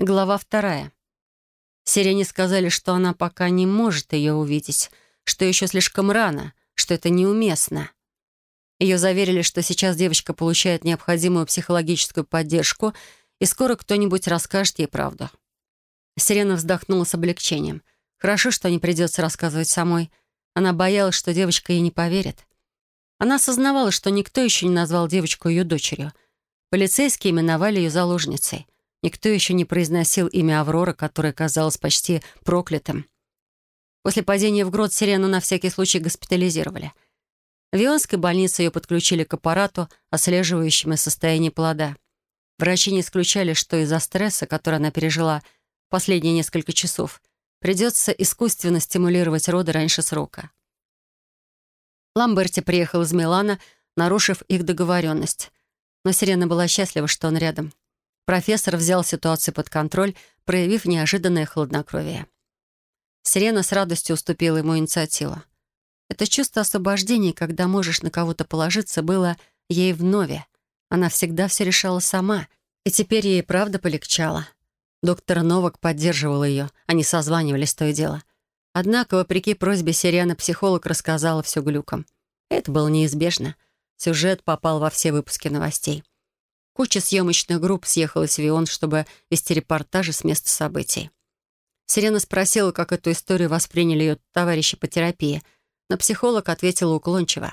Глава вторая. Сирене сказали, что она пока не может ее увидеть, что еще слишком рано, что это неуместно. Ее заверили, что сейчас девочка получает необходимую психологическую поддержку, и скоро кто-нибудь расскажет ей правду. Сирена вздохнула с облегчением. Хорошо, что не придется рассказывать самой. Она боялась, что девочка ей не поверит. Она осознавала, что никто еще не назвал девочку ее дочерью. Полицейские именовали ее заложницей — Никто еще не произносил имя Аврора, которое казалось почти проклятым. После падения в грот Сирену на всякий случай госпитализировали. В Вионской больнице ее подключили к аппарату, отслеживающему состояние плода. Врачи не исключали, что из-за стресса, который она пережила последние несколько часов, придется искусственно стимулировать роды раньше срока. Ламберти приехал из Милана, нарушив их договоренность. Но Сирена была счастлива, что он рядом. Профессор взял ситуацию под контроль, проявив неожиданное хладнокровие. Сирена с радостью уступила ему инициативу. Это чувство освобождения, когда можешь на кого-то положиться, было ей вновь. Она всегда все решала сама, и теперь ей правда полегчало. Доктор Новак поддерживал ее, они созванивались то и дело. Однако, вопреки просьбе Сирены, психолог рассказала все глюком. Это было неизбежно. Сюжет попал во все выпуски новостей. Куча съемочных групп съехалась в Вион, чтобы вести репортажи с места событий. Сирена спросила, как эту историю восприняли ее товарищи по терапии, но психолог ответила уклончиво.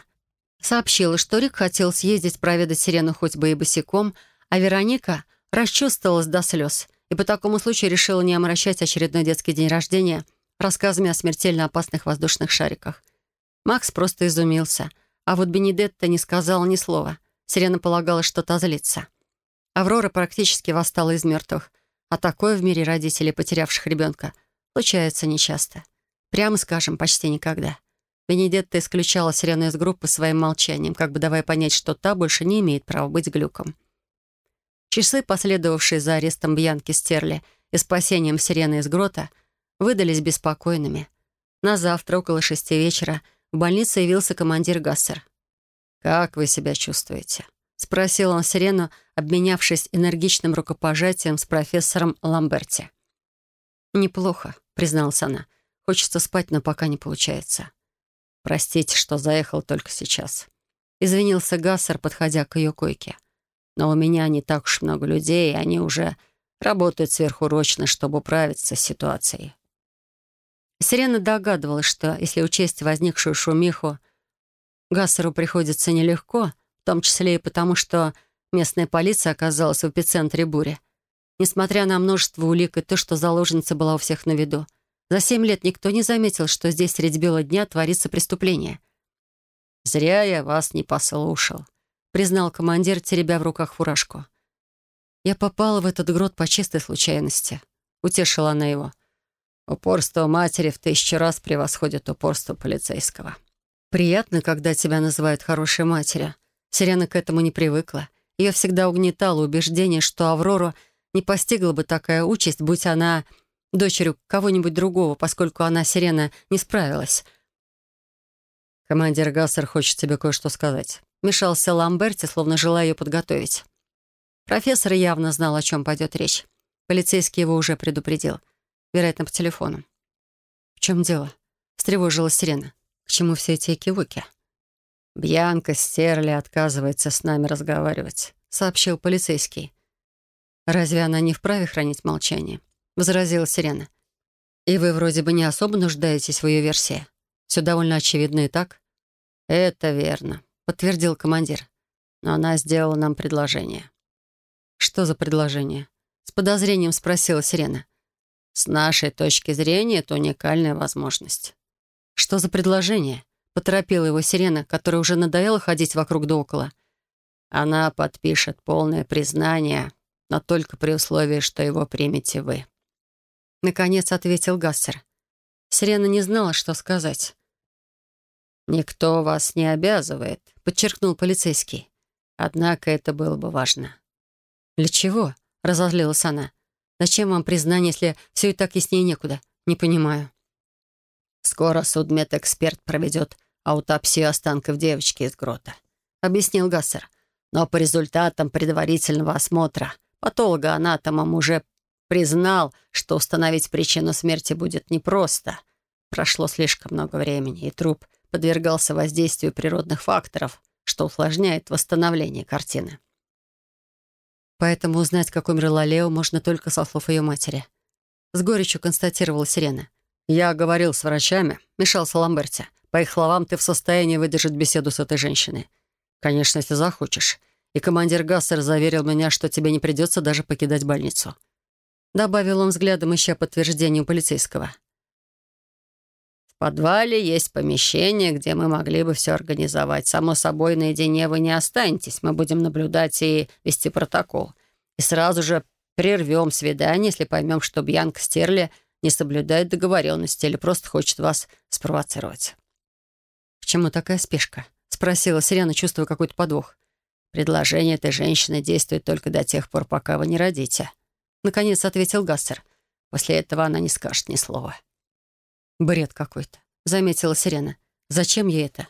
Сообщила, что Рик хотел съездить проведать Сирену хоть бы и босиком, а Вероника расчувствовалась до слез и по такому случаю решила не омрачать очередной детский день рождения рассказами о смертельно опасных воздушных шариках. Макс просто изумился, а вот Бенедетта не сказала ни слова. Сирена полагала, что та злится. Аврора практически восстала из мертвых, а такое в мире родителей, потерявших ребенка, случается нечасто. Прямо скажем, почти никогда. Бенедетта исключала Сирену из группы своим молчанием, как бы давая понять, что та больше не имеет права быть глюком. Часы, последовавшие за арестом Бьянки Стерли и спасением Сирены из грота, выдались беспокойными. На завтра, около шести вечера, в больнице явился командир Гассер. «Как вы себя чувствуете?» — спросил он Сирену, обменявшись энергичным рукопожатием с профессором Ламберти. «Неплохо», — призналась она. «Хочется спать, но пока не получается». «Простите, что заехал только сейчас». Извинился Гассер, подходя к ее койке. «Но у меня не так уж много людей, и они уже работают сверхурочно, чтобы управиться с ситуацией». Сирена догадывалась, что, если учесть возникшую шумиху, Гассеру приходится нелегко — в том числе и потому, что местная полиция оказалась в эпицентре бури. Несмотря на множество улик и то, что заложница была у всех на виду, за семь лет никто не заметил, что здесь средь бела дня творится преступление. «Зря я вас не послушал», — признал командир, теребя в руках фуражку. «Я попала в этот грот по чистой случайности», — утешила она его. «Упорство матери в тысячу раз превосходит упорство полицейского». «Приятно, когда тебя называют хорошей матерью», Сирена к этому не привыкла. Ее всегда угнетало убеждение, что Аврору не постигла бы такая участь, будь она дочерью кого-нибудь другого, поскольку она, Сирена, не справилась. «Командир Гассер хочет тебе кое-что сказать», — мешался Ламберти, словно желая ее подготовить. Профессор явно знал, о чем пойдет речь. Полицейский его уже предупредил. Вероятно, по телефону. «В чем дело?» — встревожилась Сирена. «К чему все эти экивоки?» «Бьянка Стерли отказывается с нами разговаривать», — сообщил полицейский. «Разве она не вправе хранить молчание?» — возразила Сирена. «И вы вроде бы не особо нуждаетесь в ее версии. Все довольно очевидно и так». «Это верно», — подтвердил командир. «Но она сделала нам предложение». «Что за предложение?» — с подозрением спросила Сирена. «С нашей точки зрения, это уникальная возможность». «Что за предложение?» Поторопила его сирена, которая уже надоела ходить вокруг да около. Она подпишет полное признание, но только при условии, что его примете вы. Наконец ответил Гассер. Сирена не знала, что сказать. «Никто вас не обязывает», — подчеркнул полицейский. «Однако это было бы важно». «Для чего?» — разозлилась она. «Зачем вам признание, если все и так яснее некуда? Не понимаю». «Скоро судмедэксперт проведет аутопсию останков девочки из грота», — объяснил Гассер. «Но по результатам предварительного осмотра патолога-анатомам уже признал, что установить причину смерти будет непросто. Прошло слишком много времени, и труп подвергался воздействию природных факторов, что усложняет восстановление картины. Поэтому узнать, как умерла Лео, можно только со слов ее матери. С горечью констатировала Сирена. «Я говорил с врачами», — мешался Ламберти. «По их словам, ты в состоянии выдержать беседу с этой женщиной. Конечно, если захочешь. И командир Гассер заверил меня, что тебе не придется даже покидать больницу». Добавил он взглядом, ища подтверждение у полицейского. «В подвале есть помещение, где мы могли бы все организовать. Само собой, наедине вы не останетесь. Мы будем наблюдать и вести протокол. И сразу же прервем свидание, если поймем, что Бьянка Стерли не соблюдает договоренности или просто хочет вас спровоцировать». «К чему такая спешка?» — спросила Сирена, чувствуя какой-то подвох. «Предложение этой женщины действует только до тех пор, пока вы не родите», — наконец ответил Гассер. «После этого она не скажет ни слова». «Бред какой-то», — заметила Сирена. «Зачем ей это?»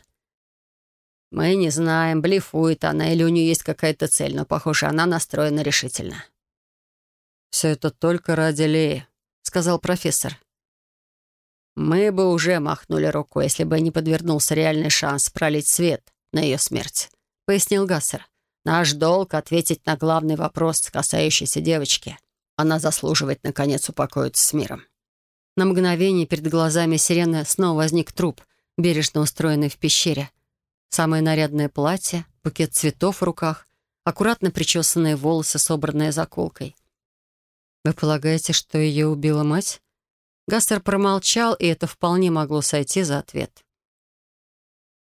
«Мы не знаем, блефует она или у нее есть какая-то цель, но, похоже, она настроена решительно». «Все это только ради Леи», — сказал профессор. «Мы бы уже махнули рукой, если бы не подвернулся реальный шанс пролить свет на ее смерть», — пояснил Гассер. «Наш долг — ответить на главный вопрос, касающийся девочки. Она заслуживает, наконец, упокоиться с миром». На мгновение перед глазами сирены снова возник труп, бережно устроенный в пещере. Самое нарядное платье, букет цветов в руках, аккуратно причесанные волосы, собранные заколкой. «Вы полагаете, что ее убила мать?» Гастер промолчал, и это вполне могло сойти за ответ.